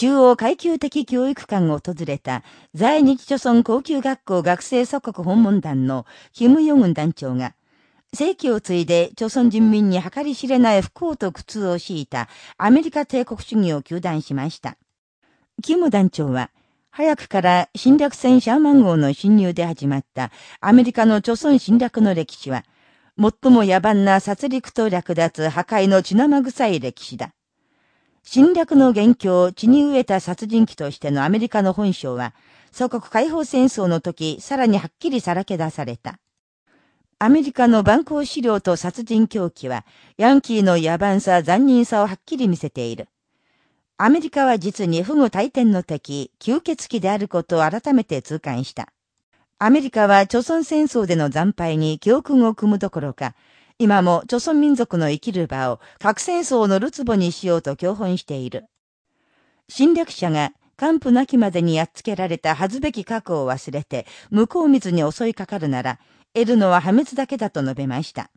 中央階級的教育館を訪れた在日朝村高級学校学生祖国訪問団のキム・ヨグン団長が、世紀を継いで朝鮮人民に計り知れない不幸と苦痛を強いたアメリカ帝国主義を求断しました。キム団長は、早くから侵略戦シャーマン号の侵入で始まったアメリカの朝鮮侵略の歴史は、最も野蛮な殺戮と略奪破壊の血生臭い歴史だ。侵略の元凶、血に飢えた殺人鬼としてのアメリカの本性は、祖国解放戦争の時、さらにはっきりさらけ出された。アメリカの蛮行資料と殺人狂気は、ヤンキーの野蛮さ、残忍さをはっきり見せている。アメリカは実に不具大天の敵、吸血鬼であることを改めて痛感した。アメリカは朝鮮戦争での惨敗に教訓を組むどころか、今も朝鮮民族の生きる場を核戦争のるつぼにしようと教本している。侵略者が完膚なきまでにやっつけられたはずべき過去を忘れて、向こう水に襲いかかるなら、得るのは破滅だけだと述べました。